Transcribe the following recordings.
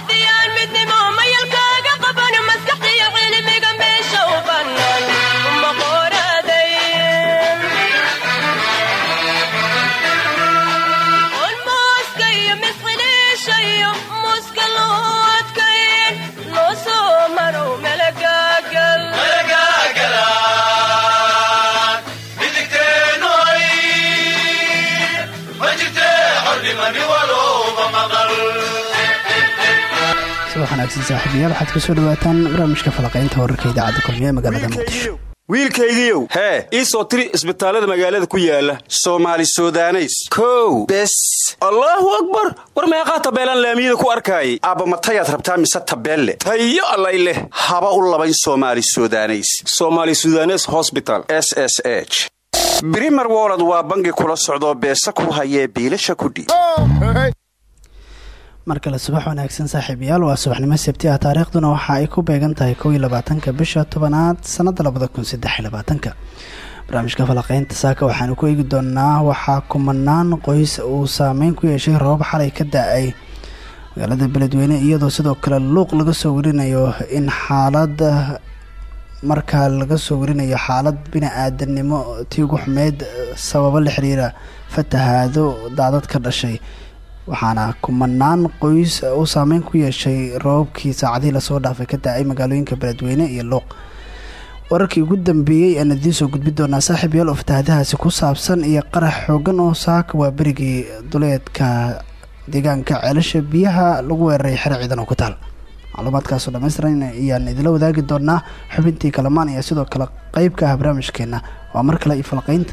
hadiyaan midnimo ma yalka wanaagsan saaxiibayaal waxaad ku soo dhawaataan barnaamijka falaqaynta wararka idaacadda kulmiye ee magaalada muqdisho. Wiilkaygiiow hee. ii soo tiri isbitaallada magaalada ku yaalla soomaali sudaneys. Kow. Bes. Allaahu akbar. War meeqaa tabeelaan laamiyada ku arkaayay aabba matayaad rabtaa mise tabeelle? Tayo allay leh. Haba u labayn somaali sudaneys. Somaali sudanes hosbital s s h. Brimer wolod waa bangi kula socdoo beesa ku hayee biilasha kudhiib mar kale subax wanaagsan saaxiibayaal waa subaxnimo sabti ah. Taariikhduna waxa ay ku beegan tahay kow iyo labaatanka bisha tobanaad sanada labada kun saddex iyo labaatanka. Barnaamijka falaqeynta saaka waxaanu ku eegi doonaa waxaa kumanaan qoys uu saameyn ku yeeshay roobab xalay ka da'ay magaalada beledweyne iyadoo sidoo kale luuq laga soo warinayo in xaalad markaa laga soo warinayo xaalad bini-aadanimo tii ugu xumeyd sababo la xiriira fatahaado daadad ka dhashay waxaana kumanaan qoys uu saameyn ku yeeshay roobabkii saacadihii la soo dhaafay ka da magaalooyinka beledweyne iyo luuq. Wararkii ugu dambeeyey aan idiin soo gudbi doonaa saaxiib yaal oo fatahaadahaasi ku saabsan iyo qarax xoogan oo saaka waa berigii duleedka deegaanka ceelasha biyaha lagu weeraray xero ciidan oo ku taal. Macluumaadkaasoo dhammaystiran ayaan idila wadaagi doonaa xubintii kalamaan ayaa sidoo kale qeyb ka ah barnaamijkeena waa mar kale iyo falqeynta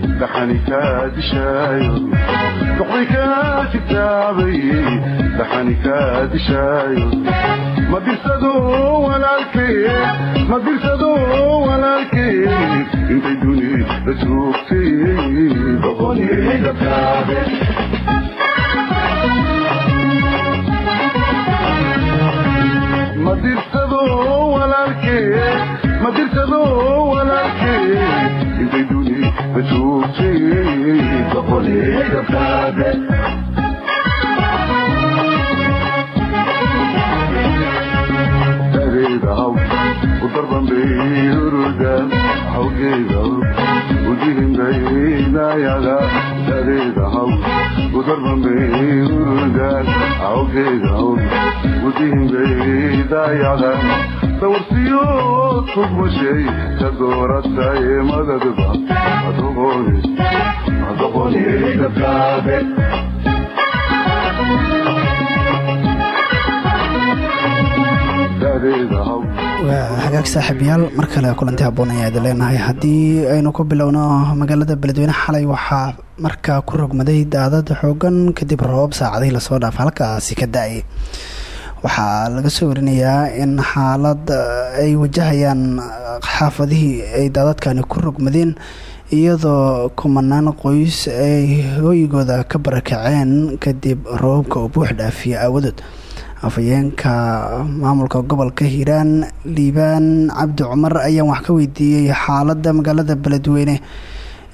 dhaxani kaa dishaayo socday ka jirtaabay dhaxani kaa dishaayo ma dirsado walaalkeed ma dirsado walaalkeed intay duni la joogtay ma dirsado walaalkeed ma dirsado dawarsiyo tugmashay ka dooratay madadba adoqoni adoqonigakaabe waa hagaag saaxiibayaal mar kale kulanti haboon ayaa leenahay. Haddii aynu ku bilowno magaalada beledweyne xalay waxaa markaa ku rogmaday daadad xoogan kadib roobab saacadihii la soo dhaaf halkaasi ka da'ay. Waxaa laga soo warinayaa in xaalad ay wajahayaan xaafadihii ay daadadkani ku rogmadeen iyadoo kumanaan qoys ay hooyigooda ka barakaceen kadib roobabka oo buux dhaafiya aawadood afhayeenka maamulka gobolka hiiraan liibaan cabdi cumar ayaan wax ka weydiiyey xaaladda magaalada beledweyne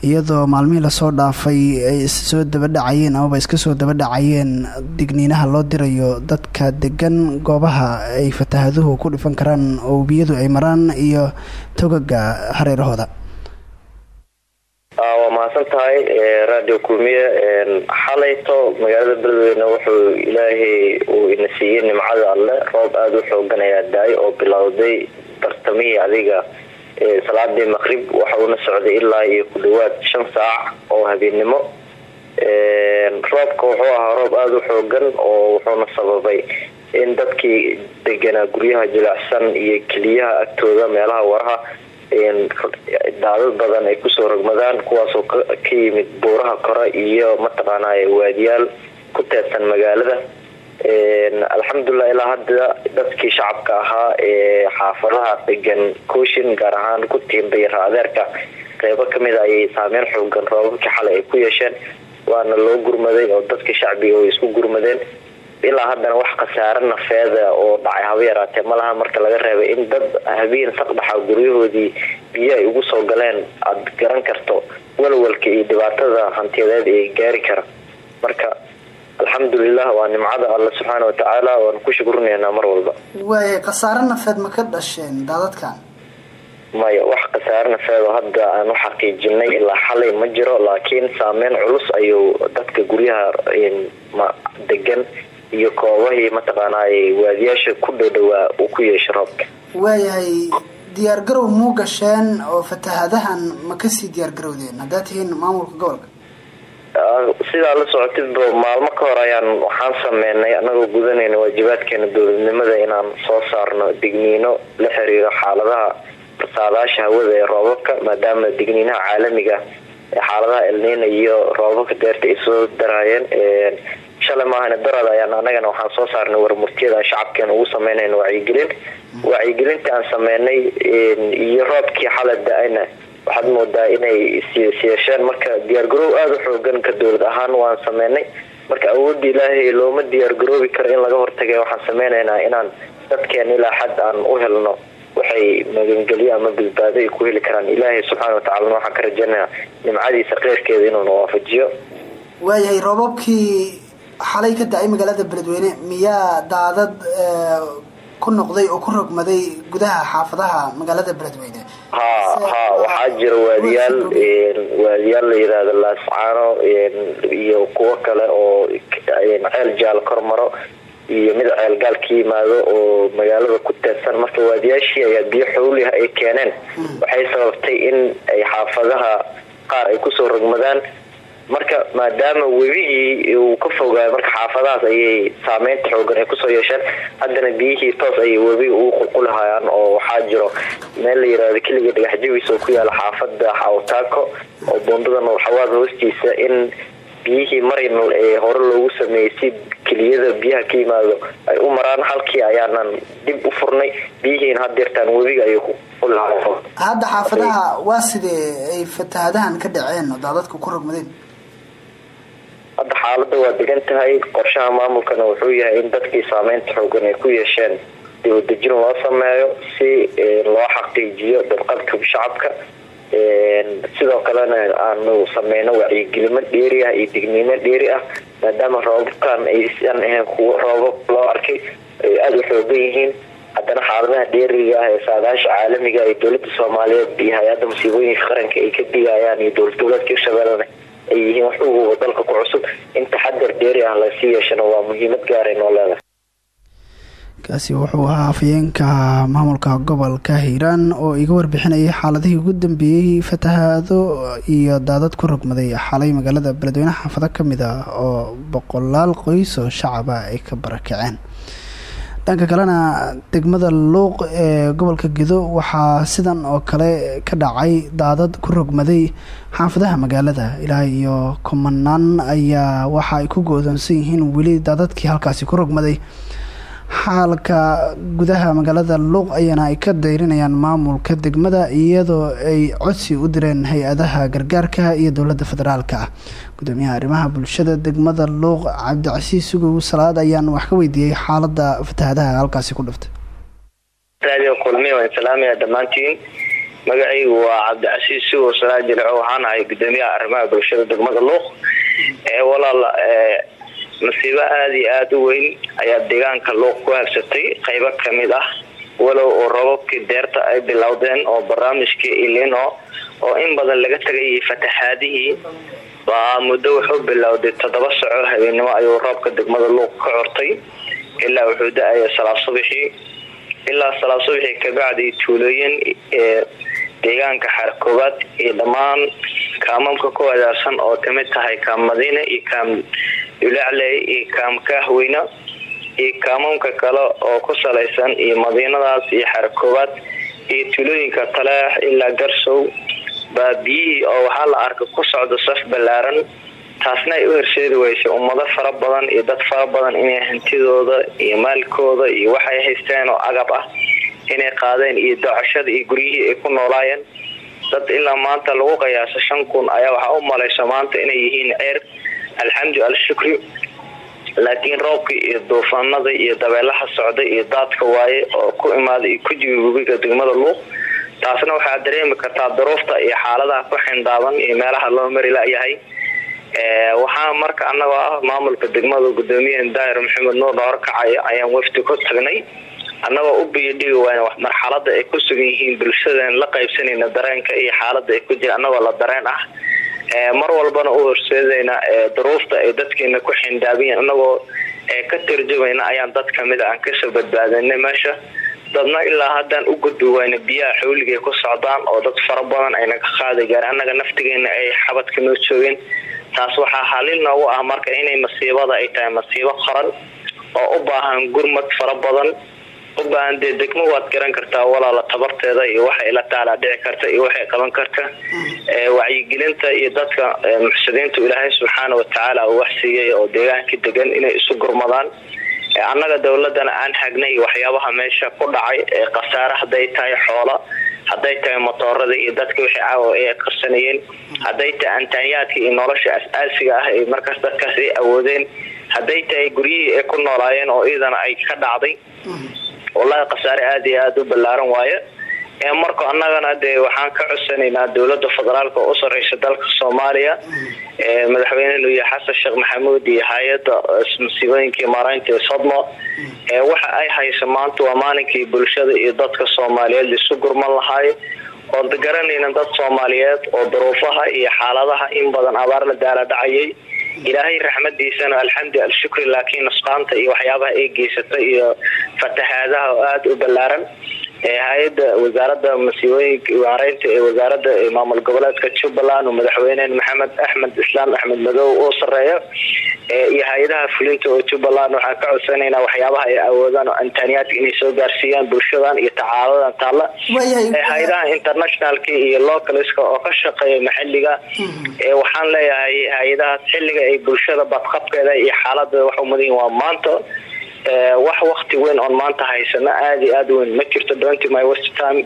iyadoo maalmihii la soo dhaafay ay soo dabadhacayeen amaba iska soo dabadhacayeen digniinaha loo dirayo dadka degan goobaha ay fatahaduhu ku dhifan karaan oo webiyadu ay maraan iyo togaga hareerahooda waa mahadsan tahay radio kulmiye xalayto. Magaalada beledweyne wuxuu ilaahay uu ina siiyey nimcada alle. Roob aada u xoogan ayaa daay oo bilowday bartamihii adiga salaadii maqrib. Waxa uuna socday ilaa iyo ku dhawaad shan saac oo habeennimo. Roobka wuxuu ahaa roob aada u xoogan oo wuxuuna sababay in dadkii deganaa guryaha jilicsan iyo keliyaha agtooda meelaha waraha daadad badan ay ku soo rogmadaan kuwaasoo ka yimid buuraha kore iyo mataqaana waadiyaal ku teedsan magaalada. Alxamdulilah ilaa hadda dadkii shacabka ahaa ee xaafadaha degan kooshin gaar ahaan ku tiimbay raadeerka qeybo kamida ayay saameyn xoogan roobabkii xalay ay ku yeesheen waana loo gurmaday oo dadka shacbiga way isku gurmadeen ilaa haddana wax khasaare nafeeda oo dhacay haba yaraatee malaha marka laga reebay in dad habeen saqdhaxa guryahoodii biyo ay ugu soo galeen aada garan karto walwalka iyo dhibaatada hantiyadeed ee gaari kara. Marka alxamdulilah waa nimcada alle subxaana watacaala waan ku shukrunaynaa mar walba. Waaya khasaare nafeed ma ka dhasheen daadadkan? Maya wax khasaare nafeed oo hadda aan u xaqiijinay ilaa xalay ma jiro laakiin saameyn culus ayuu dadka guryaha degan iyo koobahii mataqaanaa waadiyaasha ku dhowdhowaa uu ku yeeshay roobka. Waayahay diyaar garow muu gasheen oo fatahadahan ma ka sii diyaar garowdeen haddaad tihiin maamulka gobolka. Sidaa la socotidba maalmo ka hor ayaan waxaan sameynay anagoo gudanayna waajibaadkeena dowladnimada inaan soo saarno digniino la xiriiro xaaladaha saadaasha hawada ee roobabka maadaama digniinaha caalamiga ee xaaladaha elnina iyo roobabka deerta ay soo daraayeen shalay maahane darada ayaan anagana waxaan soo saarnay warmurtiyada aan shacabkeena ugu sameynayna wacyigelin. Wacyigelinta aan sameynay iyo roobkii xalay da'ayna waxaad moodaa inay siyeesheen. Marka diyaargaroow aada u xoogan ka dowlad ahaan waan sameynay. Marka awoodda ilaahay looma diyaargaroobi karo in laga hortagay waxaan sameynaynaa inaan dadkeena ilaa xad aan u helno. Waxay magangelyo ama badbaado ku heli karaan. Ilaahay subxaana watacalana waxaan ka rajeynayaa nimcadiisa keyrkeeda inuuna waafajiyo. Waayahay roobabkii xalay ka da'ay magaalada beledweyne miyaa daadad ku noqday oo ku rogmaday gudaha xaafadaha magaalada beledweyne? Ha ha waxaa jira waadiyaal waadiyaal la yiraahdo laascaano iyo kuwo kale oo ceel jaal kormaro iyo mid ceelgaal ka yimaado oo magaalada ku teedsan. Marka waadiyaashii ayaa biyo xowliha ay keeneen. Waxay sababtay in ay xaafadaha qaar ay ku soo rogmadaan marka maadaama webigii uu ka fogaayo marka xaafadahaas ayay saameynta xoogan ay ku soo yeesheen haddana biyihii toos ayay webiga ugu qulqulihayaan oo waxaa jiro meel la yiraahdo keliga dhagax jabis oo ku yaalla xaafada xawtaako oo buundada nuurxawaad hoostiisa in biyihii marinal ee hore loogu sameeyey si keliyada biyaha ka yimaado ay u maraan halkii ayaanan dib u furnay biyihiina hadeertaan webiga ayay qulqulihayaan hadda xaafadaha waa sidee ay fatahadahan ka dhaceen? Oo daadadka ku rogmadeen hadda xaalada waa degan tahay. Qorshaha maamulkana wuxuu yahay in dadkii saameynta xoogan ay ku yeesheen dibadejin loo sameeyo si loo xaqiijiyo dadqabka shacabka. Sidoo kalena aanu sameyno wacyigelimo dheeri ah iyo digniimo dheeri ah maadaama roobabkan aysan ahayn kuwo roobab loo arkay ay aada u xoogan yihiin. Haddana xaaladaha dheeriga ah ee saadaasha caalamiga ee dowladda soomaaliyeed iyo hay'adda musiibooyinka qaranka ay ka digayaan iyo dowlad goboleedka hirshabeellena ay yihiin wax uguba dalka ku cusub. In taxadar dheeri ah la sii yeeshana waa muhiimad gaara noo leedahay. Kaasi wuxuu ahaa afayeenka maamulka gobolka hiiraan oo iga warbixinayay xaaladihii ugu dambeeyey fatahaado iyo daadad ku rogmaday xalay magaalada beledweyne xaafado ka mid ah oo boqolaal qoys oo shacaba ay ka barakaceen dhanka kalena degmada luuq ee gobolka gedo waxaa sidan oo kale ka dhacay daadad ku rogmaday xaafadaha magaalada. Ilaa iyo kumanaan ayaa waxa ay ku go-doonsan yihiin weli daadadkii halkaasi ku rogmaday. Xaalka gudaha magaalada luuq ayaana ay ka dayrinayaan maamulka degmada iyadoo ay codsi u direen hay'adaha gargaarka iyo dowladda federaalka gudoomiyaha arrimaha bulshada degmada luuq cabdicasiis sugow salaad ayaan wax ka weydiiyey xaalada fatahadaha halkaasi ku dhiftay radio kulmiya waan salaamaya dhammaantiin magacaygu waa cabdicasiis sugow salaad jilco waxaan ahay gudoomiyaha arrimaha bulshada degmada luuq. Walaal masiibo aada iyo aada u weyn ayaa deegaanka luuq ku habsatay qeybo ka mid ah walow oo robabkii deerta ay bilowdeen oo barnaamijkii ilino oo in badan laga tegayay fataxaadihii baa muddo wuxuu bilowday toddoba soco habeenimo ayuu roobka degmada luuq ka cortay ilaa wuxuu da'aya salaad subixii ilaa salaad subixii kabacdi tuulooyin ee deegaanka xaar koowaad iyo dhammaan kaamamka ku wadaarsan oo ka mid tahay kaam madiine iyo kaam dulacley iyo kaam kaahweyne iyo kaamamka kale oo ku salaysan iyo madiinadaas iyo xaar koowaad iyo tuulooyinka taleex ilaa garsow. Baa oo waxaa la arka ku socda saf ballaaran taasna ay u horseedi weysay ummado fara badan iyo dad fara badan inay hantidooda iyo maalkooda iyo waxay haysteen oo agab ah inay qaadeen iyo docashada iyo guryihii ay ku noolaayeen. Dad ilaa maanta lagu qiyaaso shan kun ayaa waxaa u malaysa maanta inay yihiin ceer. Alxamdu alshukri laakiin roobkii iyo duufaanada iyo dabeelaha socday iyo daadka waaye oo ku imaaday ku jibi webiga degmada luuq taasna waxaa dareemi kartaa duruufta iyo xaaladaha ku xindaaban iyo meelaha loo mari layahay. Waxaa marka anagoo ah maamulka degmada gudoomiyaha daahir maxamed nuur horkacaya ayaan wafdi ku tagnay. Annagoo u biyodhigi wayn marxalada ay ku sugan yihiin bulshadan la qaybsanayna dareenka iyo xaalada ay ku jira annagoo la dareen ah mar walbana u horseedayna duruufta ay dadkeena ku xindaabiyen annagoo ka tarjumayna ayaan dad ka mid a aan ka soo badbaadinay meesha. Dadna ilaa haddaan u gudbi biyaha xawligay ku socdaan oo dad fara badan ayna ka qaadi gaareen annaga naftigeena ay xabadka noo joogeen taas waxaa halin noogu ah marka inay masiibada ay tahay masiibo qaran oo u baahan gurmad fara badan u baahan dee degmo waad garan kartaa walaala tabarteeda iyo waxay la taalaa dhici karta iyo waxay qaban karta. Wacyigelinta iyo dadka muxsiniintu ilaahay subxaana watacaala uu wax siiyay oo deegaankii degan inay isu gurmadaan. Annaga dowladana aan hagnay waxyaabaha meesha ku dhacay ee khasaare hadday tahay xoola hadday tahay motoorada iyo dadka wixii caawa ay qarsanayeen hadday tahay antaanyaadka iyo nolosha as-aasiga ah ee markaas dadkaas awoodeen hadday tahay guryihii ay ku noolaayeen oo iidana ay ka dhacday wallahi khasaare aada iyo aada u ballaaran waaye. Marka annagana dee waxaan ka codsanaynaa dowladda federaalka oo u sareysa dalka soomaaliya madaxweynenu iyo xasan sheekh maxamuud iyo hay'ada masiibooyinkii maaraynta ee waxa ay hayso maanta waa maalinkii bulshada iyo dadka soomaaliyeed laisu gurman lahaayo oo garanayna dad soomaaliyeed oo duruufaha iyo xaaladaha in badan abaar la daala dhacayay. Ilaahay raxmadiisana alxamdu alshukri laakiin nusqaanta iyo waxyaabaha ay geysata iyo fatahaadaha oo aada u ballaaran hay'ada wasaarada masiibooyinka maareynta ee wasaarada maamul goboleedka jubbaland oo madaxweyne maxamed axmed islaam axmed madow oo sareeya iyo hay'adaha fulinta oo jubbaland. Waxaan ka codsanaynaa waxyaabaha ay awoodaan oo antaaniyaadka inay soo gaarsiiyaan bulshadan iyo tacaaladan taalla. Hay'adaha internationalka iyo localska oo ka shaqeeya maxaliga waxaan leeyahay hay'adahaas xilliga ay bulshada badqabkeeda iyo xaalada wax umadayin waa maanta wax wakti weyn oon maanta haysano aada iyo aada weyn ma jirto. Donty my west time?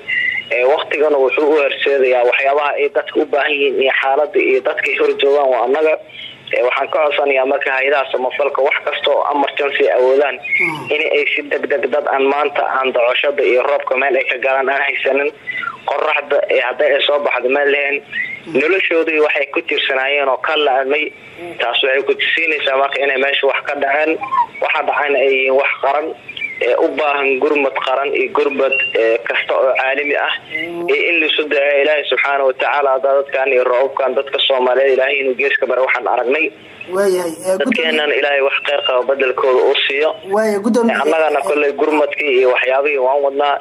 Waktigana wuxuu u horseedayaa waxyaabaha ay dadka u baahan yihiin iyo xaalada iyo dadkay horjoogaan waa annaga. Waxaan ka codsanayaa marka hay'adaha samafalka wax kasta oo awoodaan in ay si degdeg dad aan maanta aan docoshada iyo roobka meel ay ka galaan aan haysanin. Qoraxda hadday ay soo baxdo meel lahayn noloshoodii waxay ku tirsanaayeen oo ka la-amay taas waxay ku tusiinaysaa marka inay meesha wax ka dhaceen waxa dhacayna ay wax qaran ee u baahan gurmad qaran iyo gurmad kasta oo caalami ah. Iyo in laisu daceeyo ilaahay subxaana watacaala dadkan iyo roobabkan dadka soomaaliyeed ilaahay inuu geeska bare waxaan aragnay. Dadkeenana ilaahay wax kheyr qaba bedelkooda uu siiyo. Annagana kolley gurmadkii iyo waxyaabihii waan wadnaa.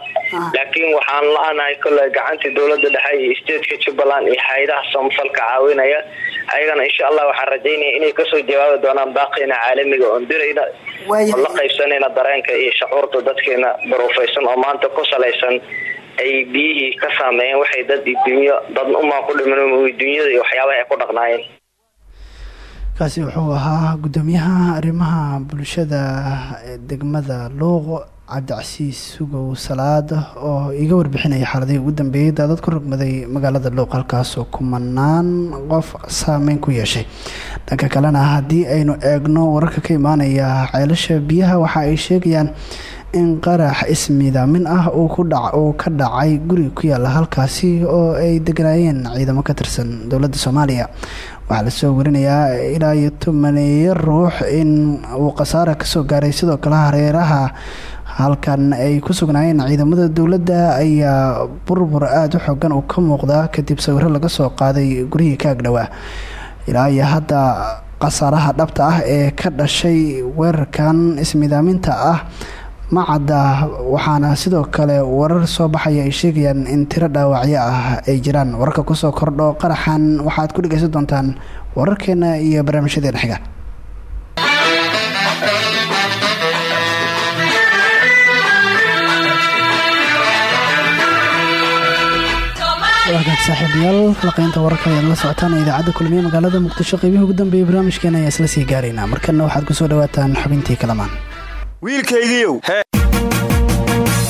Laakiin waxaan la-nahay kolley gacantii dowladda dhexe iyo stateka jubbaland iyo hay'adaha samafalka caawinaya ayagana insha allah waxaan rajaynaya inay ka soo jawaabi doonaan baaqina caalamiga oon dirayna oo la qaybsanayna dareenka iyo shacuurta dadkeena baruufaysan oo maanta ku salaysan ay biyihii ka saameeyeen waxay dad dunyo dadna umaa ku dhiman dunyada iyo waxyaabaha ay ku dhaqnaayeen. Kaasi wuxuu ahaa guddoomiyaha arrimaha bulshada degmada luuq cabdicasiis sugow salaad oo iga warbixinaya xaaladihii ugu dambeeyay daadad ku rogmaday magaalada luuq halkaasoo kumanaan qof saameyn ku yeeshay. Dhanka kalena haddii aynu eegno wararka ka imaanaya ceelasha biyaha waxa ay sheegayaan in qarax ismiidaamin ah uu ka dhacay guri ku yaalla halkaasi oo ay deganaayeen ciidamo ka tirsan dowladda soomaaliya. Waxaa la soo warinayaa ilaa iyo tobaneeyo ruux in uu khasaara ka soo gaaray sidoo kale hareeraha halkan ay ku sugnaayeen ciidamada dowladda ayaa burbur aada u xoogan uu ka muuqdaa kadib sawiro laga soo qaaday guryihii ka agdhowaa ilaa iyo hadda khasaaraha dhabta ah ee ka dhashay weerarkan ismidaaminta ah macadda waxaana sidoo kale warar soo baxaya ay sheegayaan in tiro dhaawacyo ah ay jiraan. Wararka ku soo kordho qaraxan waxaad ku dhegeysan doontaan wararkeena iyo barnaamijyadeena xiga waagaag saaxiibayaal laqeynta wararka ayaad la socotaan idaacadda kulmiye magaalada muqdisho qeybihii ugu dambeeyay barnaamijkeena ayaa isla sii gaaraynaa markana waxaad ku soo dhawaataan xubintii kalamaan. Wiilkaygiiow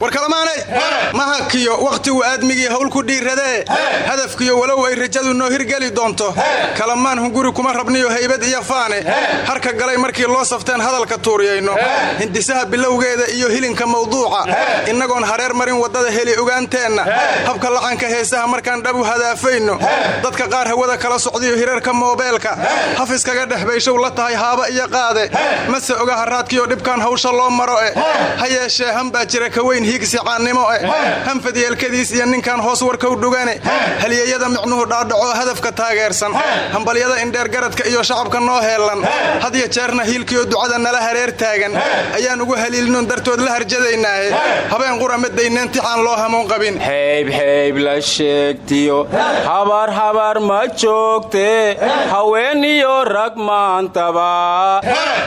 war kalamaanay mahankiyo wakhtigu aadmigii hawl ku dhiiradee hadafkiyo walow ay rajadu noo hirgeli doonto. Kalamaan hunguri kuma rabniyo haybad iyo faane. Harka galay markii loo safteen hadalka tuuriyayno. Hindisaha bilowgeeda iyo hilinka mawduuca. Innagoon hareer marin waddada heli ogaanteenna habka lacanka heesaha markaan dhabu hadaafayno. Dadka qaar hawada kala socdiyo hirarka moobeelka. Hafiskaga dhex bayshow la tahay haaba iyo qaade. Mase oga haraadkiyo dhibkaan hawsha loo maro e. Ha yeeshee hambaa jira ka weyn hiigsicaannimo eh. Hanfad yeelkadiis iyo ninkan hoos warkow dhugane. Halyeeyada micnuhu dhaadhaco hadafka taageersan. Hambalyada indheergaradka iyo shacabka noo heellan. Hadya jeerna hiilkiyo ducada nala hareer taagan. Ayaan ugu haliilinoon dartood la harjadaynaahe habeen qura madayneen tixaan loo hamuun qabin. Xeybxeyb la sheegtiyo. Habar habar ma joogte. Haweeniyo rag maantaba.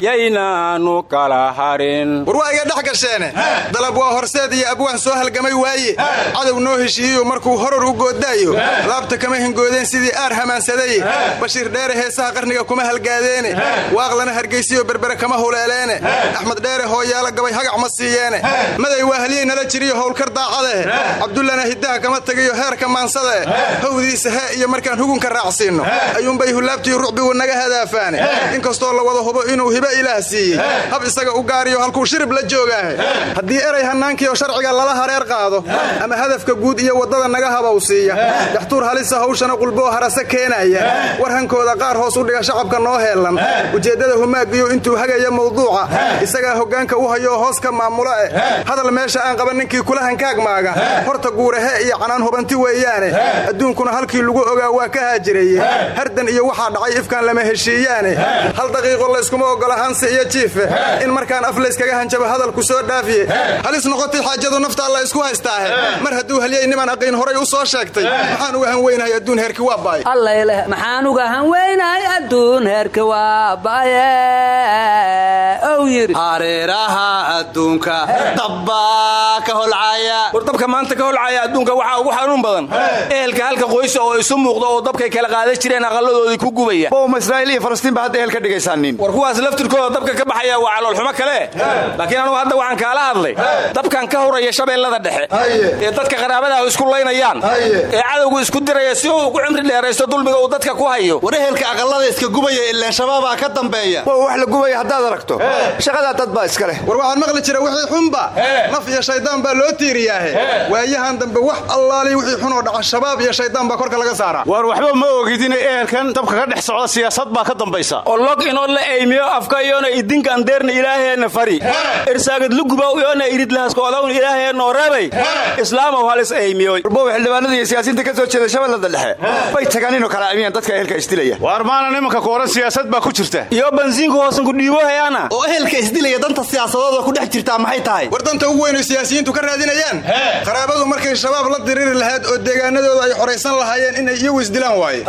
Yaynaanu kala harin. War waa iga dhex gasheene. Dalab waa horseed iyo abwaan soo halgamay waaye cadow noo heshiiyeyo markuu horor u goodaayo. Laabta kama hingoodeen sidii aar hamaansadaye. Bashiir dheere heesaha qarniga kuma halgaadeene waaqlana hargaysiyo berbere kama huleeleene. Axmed dheere hooyaala gabay hagac ma siiyeene. Maday waa halyey nala jiriyo howlkar daacadeh cabdullana hiddaha kama tegayo heerka maansadae hawdiisa hee iyo markaan hugunka raacsiinno. Ayuunbay hulaabtiyo rucbigu naga hadaafaane. Inkastoo la wada hubo inuu hibo ilaah siiyey. Hab isaga u gaariyo halkuu shirib la joogaahe. Haddii eray hannaankiioo sharciga lala hareer qaado ama hadafka guud iyo waddada naga habawsiiya daxtuur halisa hawshana qulboo harase keenaya. War hankooda qaar hoos u dhiga shacabka noo heellan. Ujeeddada humaagiyo intuu hagaya mawduuca. Isagaa hoggaanka u hayoo hoos ka maamula eh hadal meesha aan qaban ninkii kula hankaag maaga. Horta guurahe iyo canaan hubanti weeyaane. Adduunkuna halkii lagu ogaa waa ka haajiraye hardan iyo waxaa dhacay ifkaan lama heshiiyaane. Hal daqiiqo layskuma oggola hansi iyo jiife. In markaan af layskaga hanjabo hadalku soo dhaafiye halis noqotay xaajadu nafta alla isku haystaahe mar hadduu halyey niman aqiin horay u soo sheegtay. Maxaan uga hanweynahay adduun heerki waa baay. Allayleh maxaan uga hanweynahay adduun heerka waa baye ow yidhi hareeraha adduunka. Dabbaa ka holcaya. War dabka maanta ka holcaya adduunka waxaa ugu xanuun badan. Ehelka halka qoysa oo isu muuqda oo dabkay kala qaadan jireen aqalladoodii ku gubaya. Bowma israa'iil iyo falastiin ba hadda ehel ka dhigaysaaniin war kuwaas laftirkooda dabka ka baxaya waa caloolxumo kale. Laakiin anugu hadda waxaan kaala hadlay. Dabkan ka horaya shabeellada dhexe. Ee dadka qaraabadaah isku laynayaan. Ee cadowgu isku diraya si uu ugu cimri dheeraysto dulmiga uu dadka ku hayo. War ehelka aqallada iska gubaya ilaan shabaabaa ka dambeeya. Waa wax la gubaya haddaad aragto shaqadaa dad baa iska leh. War waxaan maqli jira wixii xunba. Naf iyo shaydaan baa loo tiiriyaahe. Waayahan dambe wax allaali wixii xunoo dhaca shabaab iyo shaydaan baa korka laga saaraa. War waxba ma ogid inay ehelkan dabka ka dhex socda siyaasad baa ka dambaysa. Oo log inoo la eymiyo afka iyoona idinkan deerna ilaaheenna fari. Irsaagad lugubow iyoona iridlahaskoodawna ilaaheenno reebay islaamow halis eymiyoy. Bow xildhibaanada iyo siyaasiyiinta ka soo jeeda shabeellada dhexe. Bay tagaan inuu kala amiyaan dadka ehelka isdilaya. Waar maana nimanka kooran siyaasad baa ku jirta. Iyo bansiinku hoosanku dhiibo hayaana qabaa'ilka isdilaya danta siyaasadooda ku dhex jirtaa maxay tahay? War danta ugu weyn oo siyaasiyiintu ka raadinayaan. Qaraabadu markay shabaab la diriri lahayd oo deegaanadooda ay xoraysan lahaayeen inay iyagu isdilaan waaye.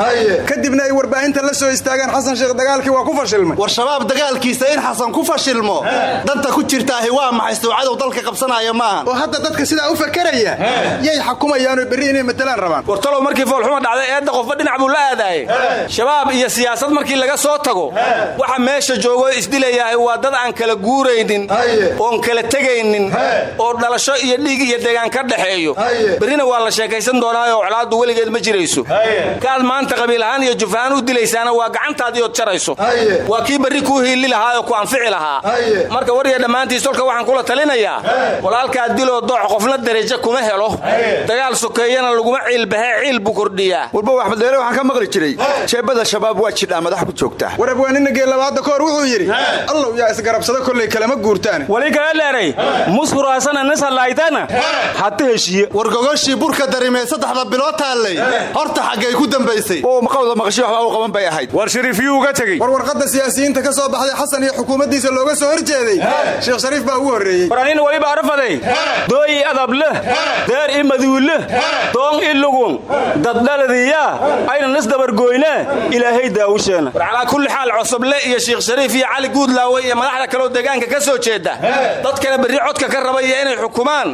Kadibna ay warbaahinta la soo istaagaan xasan sheekh dagaalkii waa ku fashilmay. War shabaab dagaalkiisa in xasan ku fashilmo danta ku jirtaahi waa maxay sawcadow dalka qabsanaya maahan oo hadda dadka sidaa u fakeraya yay xakumayaanoo berri inay matalaan rabaan. War talow markii foolxuma dhacday eedda qofba dhinac buu la aadaaye shabaab iyo siyaasad markii laga soo tago waxa meesha joogo isdilayahay waa dad aan kala guuraynin oon kala tegaynin oo dhalasho iyo dhiig iyo degaan ka dhexeeyo berrina waa la sheekaysan doonaayo colaaddu weligeed ma jirayso. Kaad maanta qabiil ahaan iyo juf ahaan u dilaysaana waa gacantaadii ood jarayso. Waa kii berri kuu hiili lahaa oo ku anfici lahaa. Marka warya dhammaantiis tolka waxaan kula talinayaa walaalkaa diloo dooc qofna darajo kuma helo. Dagaal sokeeyana laguma ciilbahee ciil buu kordhiyaa. Warba waxbadeele waxaan ka maqli jiray. Jeebada shabaab waa jidhaa madax ku joogta war abwaanina geelabaadda kahor wuxuu yidhi isgarabsado kollay kalama guurtaan. Wali kala dheeray mushuraasana nisalaytana hata heshiye war gogoshii burka darimee saddexda bilood taallay. Horta xaggay ku dambaysay. Oo maqawda maqashi waxba u qaban bay ahayd. War shariifyuu uga tegey. War warqadda siyaasiyiinta ka soo baxday xasan iyo xukuumaddiisa looga soo horjeeday. Sheekh shariif baa ugu horreeyey. War anina weliba arafaday. Dooyi adableh deer i maduulle doon i lugun daddhaladiyaa ayna nisdabargoyne ilaahay daawusheena. War calaa kulli xaal cosoble iyo sheekh shariif iyo cali guudlaawe iyo madaxda kaleo deegaanka ka soo jeeda. Dadkana berri codka ka rabaya inay xukumaan.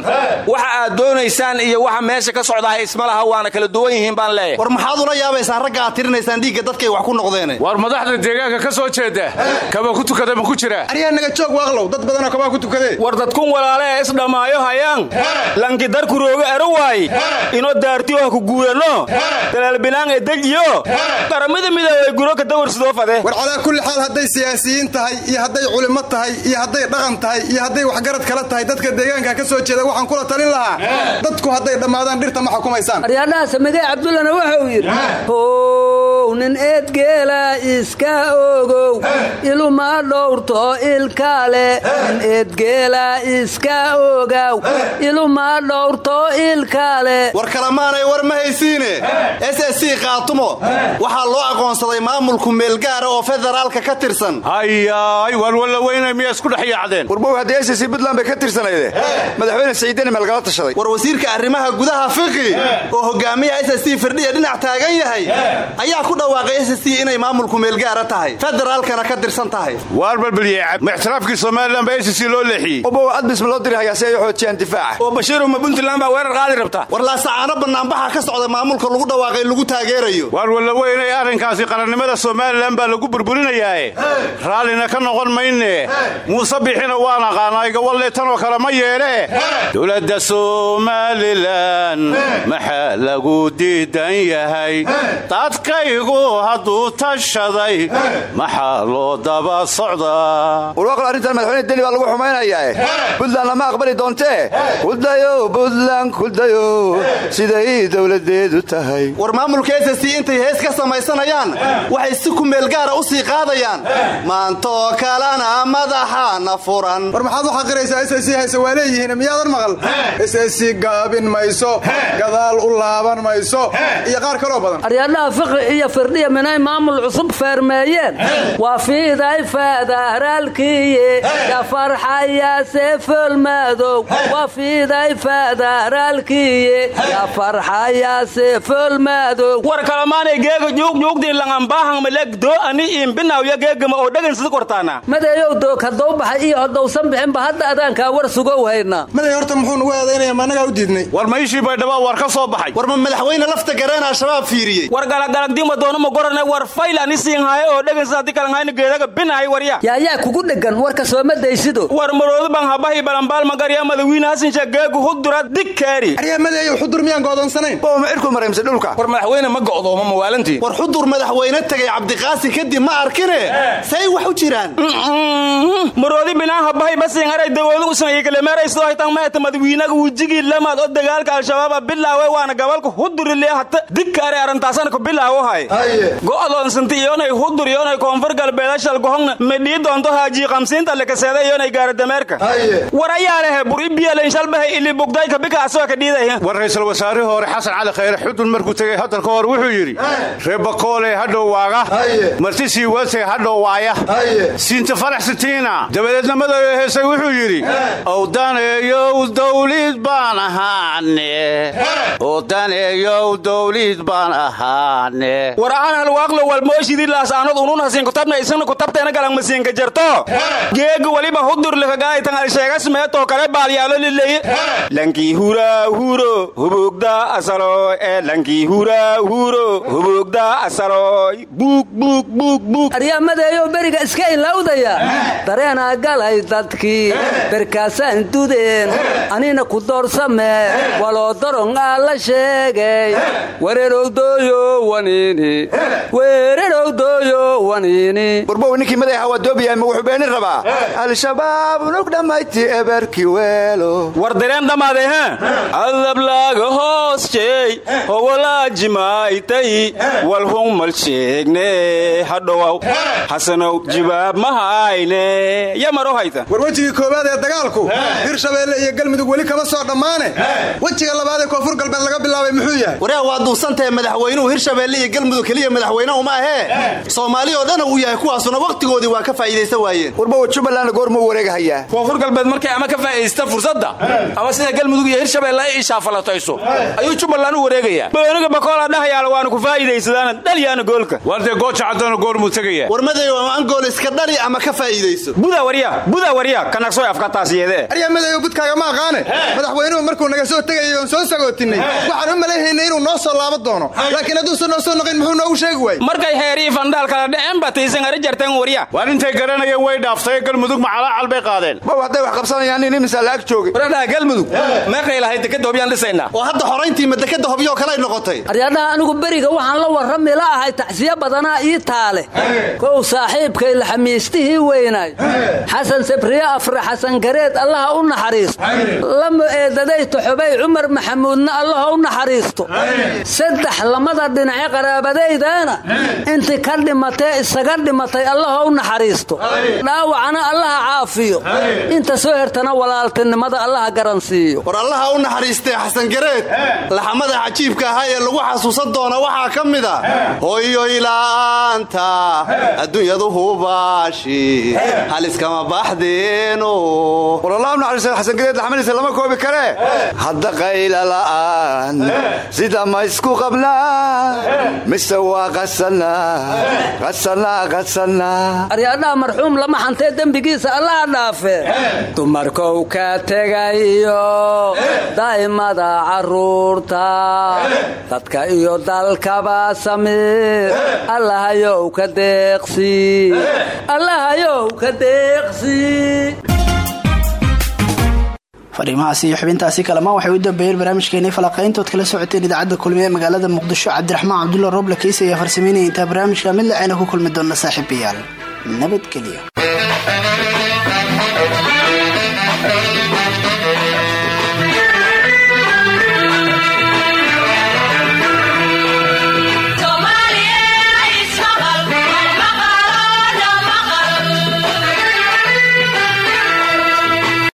Waxa aad doonaysaan iyo waxa meesha ka socdaah isma laha waana kala duwan yihiin baan leeyahay. War maxaad ula yaabaysaan ragga aad tirinaysaan dhiigga dadkay wax ku noqdeen war madaxda deegaanka ka soo jeeda. Kaba ku tukada ma ku jira? Aryaa naga joog waaqlow dad badanoo kabaa ku tukadee war dadkun walaale ee isdhammaayo hayaan. Lanki darkurooga ero waay ino daartiyoha ku guurano. Dalaalbinaan ee dejiyo qaramada midoobay guro ka dawarsidoo fade. War calaa kulli xaal hadday siyaasiyiin tahay iyo hadday culimo tahay iyo hadday dhaqan tahay iyo hadday waxgarad kala tahay dadka deegaanka ka soo jeeda waxaan kula talin lahaa. Dadku hadday dhammaadaan dhirta ma xukumaysaan. Aryaadhaha samigay cabdullana wuxuu yidhi how nin eedgeela iska ogow. Iluma dhowrto ilkale nin eedgeela iska ogow. Iluma dhowrto ilkale war kalamaanay war ma haysiine. S s c qaatumo waxaa loo aqoonsaday maamulku meelgaara oo federaalka ka tirsan. Hayaay waar walla weyne miyaa isku dhex yaacdeen? Warbow haddii s c puntland bay ka tirsanayde. Madaxweyne saciidani meelgala tashaday. War wasiirka arrimaha gudaha fiqi oo hogaamiya s s c firdhiya dhinac taagan yahay ayaa ku dhawaaqay s c inay maamulku meelgaara tahay federaalkana ka tirsan tahay. Waar balbalyeecab ma ixtiraafkii somalilan baa s c loo leexiyey. Obow adbis ma loo diri hayaa si ay u xoojiyaan difaaca? Oo bashiiru ma puntland baa weerar qaadi rabta war laasacaano bannaanbaxa ka socda maamulka lagu dhawaaqay lagu taageerayo. Waar walla weynay arrinkaasi qarannimada somalilan baa lagu burburinayaae raallina ka noqon mayne. Muuse bixina waan aqaanaa igawalle tanoo kale ma yeelee dowladda somalilan maxaa lagu diidan yahay? Dadkaygu hadduu tashaday maxaa loo daba socdaa? Warwaaqal arrintan madaxweyne deni baa lagu xumaynayaa puntland lama aqbali doontee? Kudayo puntland kudayo siday dowladeedu tahay. War maamulka s c intay hees ka samaysanayaan waxay si ku meelgaara u sii qaadayaan. Maantaoo kalena madaxana furan. War maxaad u xaqiraysaa s c hayse? Waa leeyihiin miyaadan maqal? S c gaabin mayso gadaal u laaban mayso iyo qaar kaloo badan firdhiya minay maamul cusub feermeeyeen waa fiiday faadaraalkiye yafarxayaase foolmaadow waa fiiday faadaraalkiye yafarxayaase foolmaadow war kalamaanay geega juugjuugdii langambaahang malegdo ani iimbinawya geegama oo dhegan sida kortaana madayow doog haddou baxay iyo haddowsan bixinba hadda adaankaa war sugow haynaa maday horta muxuu nugu eedaynaya ma annagaa u diidnay. War mayshii baydhaba war ka soo baxay. War ma madaxweyne lafta gareen al-shabaab fiiriyey. War galagalagdima doonama gorane war fayl ani siinhaayo oo dhegan sida haddii kalanhayna geedaga binahay warya yaayaa kugu dhegan warka sooma daysido war maroodu baan habahi balambaal magarya madawiine hasinja geegu hudura digkaari aryaa madeeyow xudur miyaan go'doonsanayn bow ma cirku maraymse dhulka? War madaxweyne ma go'doomo mawaalantii war xudur madaxweyne tegay cabdiqaasi kadib ma arkine? Say wax u jiraan. Maroodi binaan habahay basiin aray dawoodu usanayikalemeerayso haytan maeta madawiinaga wujigii lamaad oo dagaalka al-shabaaba bilaawe waana gabalka hudurile hata digkaari arrintaasana ku bilaawo hay go'doonsanti iyonay hudur iyonay koonfur galbeed ashal gohongna. Medhii doonto haajii qamsiinta lakaseeda iyonay gaara dameerka war ayaa lehe bur ibiyalen shalbahay ili bugdayka bika asoo ka dhiidaya war ra'iisul wasaarihii hore xasan cali khayre xudun markuu tegey hadalka hor wuxuu yidhi reebakoole hadhow waaga marti sii wase hadhow waaya. Siinta farax sitiina dabadeedna madayo heesay wuxuu yidhi owdaneeyow dawlid baan ahaane owdaneeyow dawlid baan ahaane war aan halwaaqlo walmooshidii laasaanod unun hasiin kutabna isna kutabteena galan masiinka jarto geega waliba hudur likagaaytan alsheegas meetoo kale baalyaalo lileye lankii huraa huro hubugda asalo ee lankii huraa huro hubugda asalo. Buug buug buug buug. Aryamadeeyow beriga iska ilowdaya dareenaa galay dadkii berkaasaan dudeen. Anina ku doorsame waloo daron aa la sheegay wereerowdooyo waniini warbow ninkii madaxa waa doobiyahay ma wuxuu beenin rabaa? Al-shabaab unug dhammayti eberki weelo. War dareen dhammaaday ha? Adab laaga hoos jeey howalaajimaaytay walhun mal sheegne hadhowaw xasanow jibaab ma hayne yamaro hayta. War wejigii koowaad ee dagaalku hirshabeelle iyo galmudug weli kama soo dhammaane. Wejiga labaad ee koonfur galbeed laga bilaabay muxuu yahay? Waryaa waa duusantahe madaxweynuhu hirshabeelle iyo galmudug keliya madaxweyne uma ahee soomaali oo dhan uu yahay kuwaasuna wakhtigoodii waa ka faa'iidaysan waayeen. Warbow jubbaland goormuu wareegahayaa koonfur galbeed markay ama ka faa'iidaysta fursadda? Ama sida galmudug iyo hirshabeelle ay ishaafalatayso ayuu jubbaland u wareegayaa booniga bakoola dhahayaala waanu ku faa'iidaysadaana dhalyaana goolka. Wardee gooja caddoona goormuu tegaya. Warmadayo ama angool iska dhali ama ka faa'iidayso? Buda warya buda warya kanagsoy afkataasiyadee aryamadeeyo budkaaga ma aqaane? Madaxweynuhu markuu naga soo tegayay oon soo sagootinnay waxaan u malayhaynay inuu noo soo laaba doono. Laakiin hadduusan noo soo noqin muxuu noogu sheegi waayey markay heerii fandhaal kala dhaceen bataysan ara jarteen warya waar intay garanayeen way dhaaftay galmudug macalaacal bay qaadeen. Bow hadday wax qabsanayaan nin imisaa laag joogay waradhaha galmudug meeqay lahayd dekadda hobyaan dhisaynaa. Oo hadda horayntii madekadda hobyo kalay noqotay? Aryadhaha anigu beriga waxaan la warrami la ahay tacsiyo badanaa ii taale. Kow saaxiibkay laxamiistihii weynaay xasan sabriye afre xasan gareed allaha u naxariisto. Lama eedaday toxobay cumar maxamuudna allaha u naxariisto. Saddex lamada dhinace qaraabadaydaana inti ka dhimatee isaga dhimatay allaha u naxariisto. Dhaawacana allaha caafiyo. Inta soo hertana walaaltinimada allaha garansiiyo. War allaha u naxariistee xasan gareed. Laxamada cajiibka ahaa ee lagu xasuusan doona waxaa ka mid a hoyoyla'aanta adduunyadu hubaashi haliskama baxdeeno war allah u naxariista xasan gareed laxmadiisa lama koobi karee hadda qayla la'aan. Sida ma isku qabnaa aryadhaha marxuum lama xantee dembigiisa allaha dhaafe. Dumarkow ka tegayo daa'imada carruurta. Dadka iyo dalkaba samiir allahayow ka deeqsi. Allahayow ka deeqsi fariimahaasi iyo xubintaasi kalema waxay u dambeeyeen barnaamijkeenii falaqayntood kala socoteen idaacadda kulmiye ee magaalada muqdisho cabdiraxmaan cabdulla rooble kiisa ayaa farsameynaya intaa barnaamijka. Mid laceyna ku kulmi doona saaxiibayaal nabadgelyo